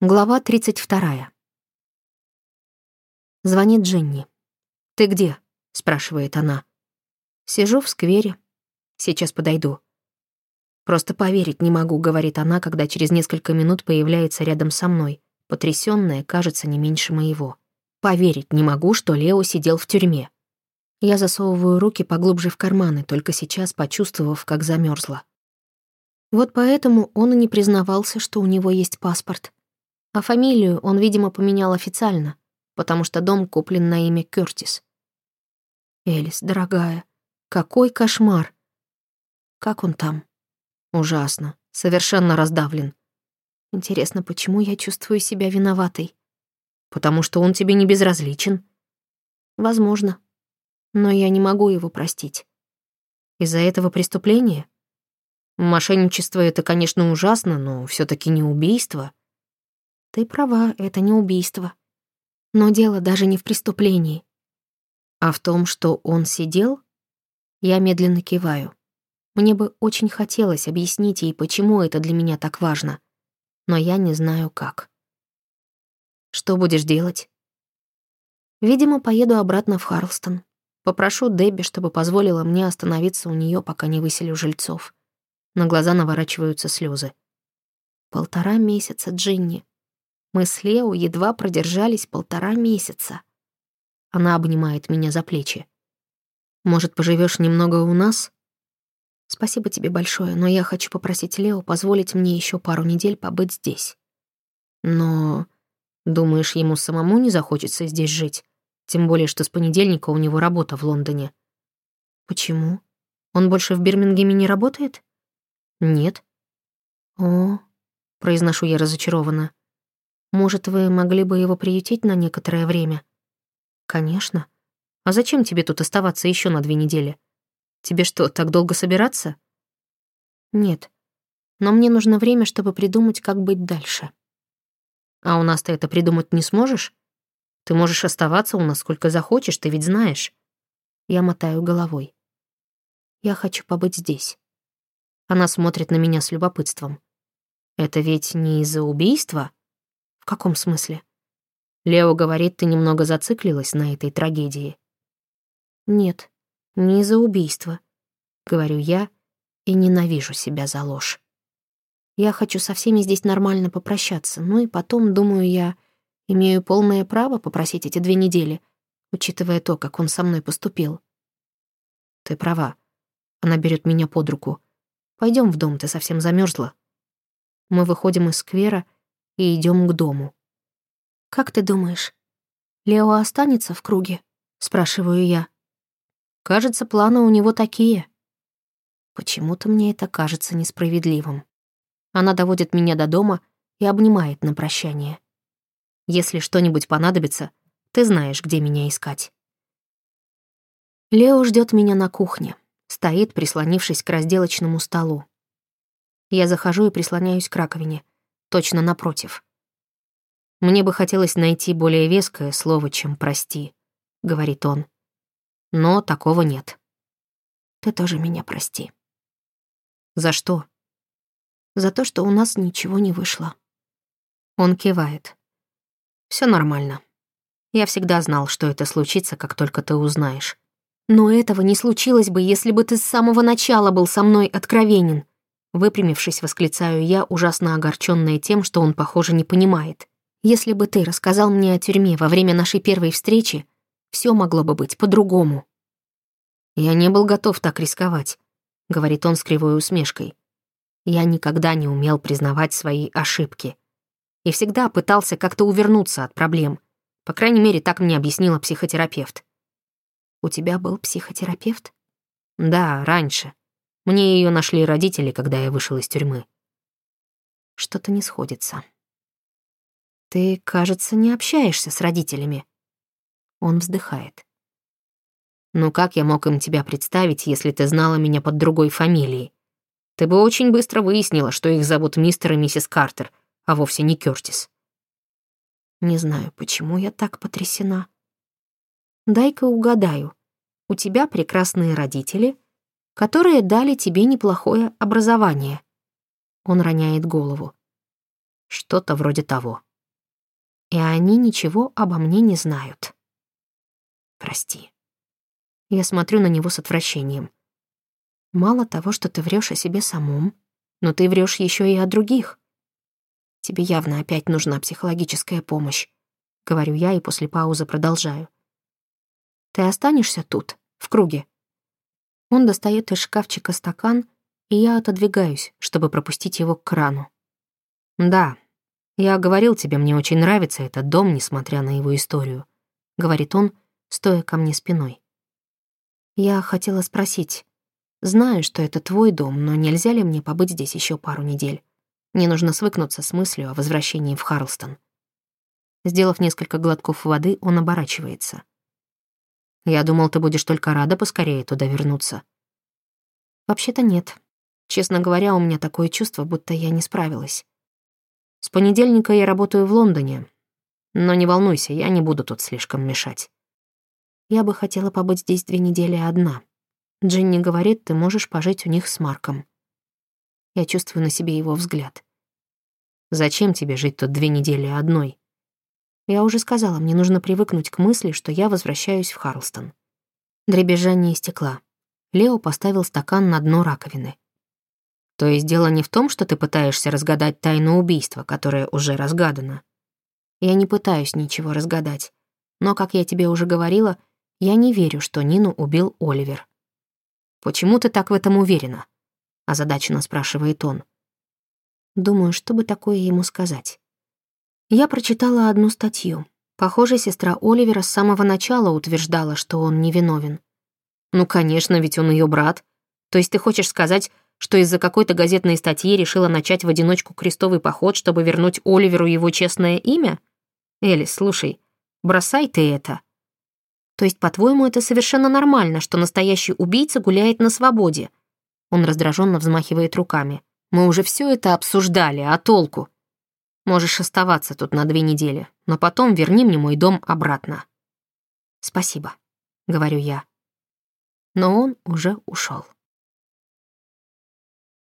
Глава 32. Звонит Дженни. «Ты где?» — спрашивает она. «Сижу в сквере. Сейчас подойду». «Просто поверить не могу», — говорит она, когда через несколько минут появляется рядом со мной, потрясённая, кажется, не меньше моего. «Поверить не могу, что Лео сидел в тюрьме». Я засовываю руки поглубже в карманы, только сейчас почувствовав, как замерзла. Вот поэтому он и не признавался, что у него есть паспорт. А фамилию он, видимо, поменял официально, потому что дом куплен на имя Кёртис. Элис, дорогая, какой кошмар. Как он там? Ужасно, совершенно раздавлен. Интересно, почему я чувствую себя виноватой? Потому что он тебе не безразличен. Возможно. Но я не могу его простить. Из-за этого преступления? Мошенничество — это, конечно, ужасно, но все таки не убийство. Ты права, это не убийство. Но дело даже не в преступлении. А в том, что он сидел, я медленно киваю. Мне бы очень хотелось объяснить ей, почему это для меня так важно. Но я не знаю, как. Что будешь делать? Видимо, поеду обратно в Харлстон. Попрошу Дебби, чтобы позволила мне остановиться у нее, пока не выселю жильцов. На глаза наворачиваются слезы. Полтора месяца, Джинни. Мы с Лео едва продержались полтора месяца. Она обнимает меня за плечи. «Может, поживешь немного у нас?» «Спасибо тебе большое, но я хочу попросить Лео позволить мне еще пару недель побыть здесь». «Но...» «Думаешь, ему самому не захочется здесь жить? Тем более, что с понедельника у него работа в Лондоне». «Почему? Он больше в Бирмингеме не работает?» «Нет». «О...» — произношу я разочарованно. Может, вы могли бы его приютить на некоторое время? Конечно. А зачем тебе тут оставаться еще на две недели? Тебе что, так долго собираться? Нет. Но мне нужно время, чтобы придумать, как быть дальше. А у нас ты это придумать не сможешь? Ты можешь оставаться у нас сколько захочешь, ты ведь знаешь. Я мотаю головой. Я хочу побыть здесь. Она смотрит на меня с любопытством. Это ведь не из-за убийства? Каком смысле? Лео говорит, ты немного зациклилась на этой трагедии. Нет, не из-за убийства, говорю я и ненавижу себя за ложь. Я хочу со всеми здесь нормально попрощаться, ну и потом, думаю, я имею полное право попросить эти две недели, учитывая то, как он со мной поступил. Ты права. Она берет меня под руку. Пойдем в дом, ты совсем замерзла. Мы выходим из сквера — и идем к дому. «Как ты думаешь, Лео останется в круге?» — спрашиваю я. «Кажется, планы у него такие». Почему-то мне это кажется несправедливым. Она доводит меня до дома и обнимает на прощание. «Если что-нибудь понадобится, ты знаешь, где меня искать». Лео ждет меня на кухне, стоит, прислонившись к разделочному столу. Я захожу и прислоняюсь к раковине — точно напротив. «Мне бы хотелось найти более веское слово, чем «прости», — говорит он. Но такого нет. Ты тоже меня прости. За что? За то, что у нас ничего не вышло. Он кивает. Все нормально. Я всегда знал, что это случится, как только ты узнаешь. Но этого не случилось бы, если бы ты с самого начала был со мной откровенен. Выпрямившись, восклицаю я, ужасно огорченная тем, что он, похоже, не понимает. Если бы ты рассказал мне о тюрьме во время нашей первой встречи, все могло бы быть по-другому. Я не был готов так рисковать, говорит он с кривой усмешкой. Я никогда не умел признавать свои ошибки. И всегда пытался как-то увернуться от проблем. По крайней мере, так мне объяснила психотерапевт. У тебя был психотерапевт? Да, раньше. Мне ее нашли родители, когда я вышел из тюрьмы. Что-то не сходится. Ты, кажется, не общаешься с родителями. Он вздыхает. Ну как я мог им тебя представить, если ты знала меня под другой фамилией? Ты бы очень быстро выяснила, что их зовут мистер и миссис Картер, а вовсе не Кёртис. Не знаю, почему я так потрясена. Дай-ка угадаю. У тебя прекрасные родители — которые дали тебе неплохое образование. Он роняет голову. Что-то вроде того. и они ничего обо мне не знают. Прости. Я смотрю на него с отвращением. Мало того, что ты врешь о себе самом, но ты врешь еще и о других. Тебе явно опять нужна психологическая помощь, говорю я и после паузы продолжаю. Ты останешься тут, в круге. Он достает из шкафчика стакан, и я отодвигаюсь, чтобы пропустить его к крану. Да, я говорил тебе, мне очень нравится этот дом, несмотря на его историю, говорит он, стоя ко мне спиной. Я хотела спросить, знаю, что это твой дом, но нельзя ли мне побыть здесь еще пару недель? Мне нужно свыкнуться с мыслью о возвращении в Харлстон. Сделав несколько глотков воды, он оборачивается. Я думал, ты будешь только рада поскорее туда вернуться. Вообще-то нет. Честно говоря, у меня такое чувство, будто я не справилась. С понедельника я работаю в Лондоне. Но не волнуйся, я не буду тут слишком мешать. Я бы хотела побыть здесь две недели одна. Джинни говорит, ты можешь пожить у них с Марком. Я чувствую на себе его взгляд. Зачем тебе жить тут две недели одной? Я уже сказала, мне нужно привыкнуть к мысли, что я возвращаюсь в Харлстон. Дребезжание стекла. Лео поставил стакан на дно раковины. То есть дело не в том, что ты пытаешься разгадать тайну убийства, которое уже разгадано. Я не пытаюсь ничего разгадать. Но, как я тебе уже говорила, я не верю, что Нину убил Оливер. «Почему ты так в этом уверена?» — озадаченно спрашивает он. Думаю, что бы такое ему сказать. Я прочитала одну статью. Похоже, сестра Оливера с самого начала утверждала, что он невиновен. Ну, конечно, ведь он ее брат. То есть ты хочешь сказать, что из-за какой-то газетной статьи решила начать в одиночку крестовый поход, чтобы вернуть Оливеру его честное имя? Элис, слушай, бросай ты это. То есть, по-твоему, это совершенно нормально, что настоящий убийца гуляет на свободе? Он раздраженно взмахивает руками. Мы уже все это обсуждали, а толку? Можешь оставаться тут на две недели, но потом верни мне мой дом обратно. Спасибо, говорю я. Но он уже ушел.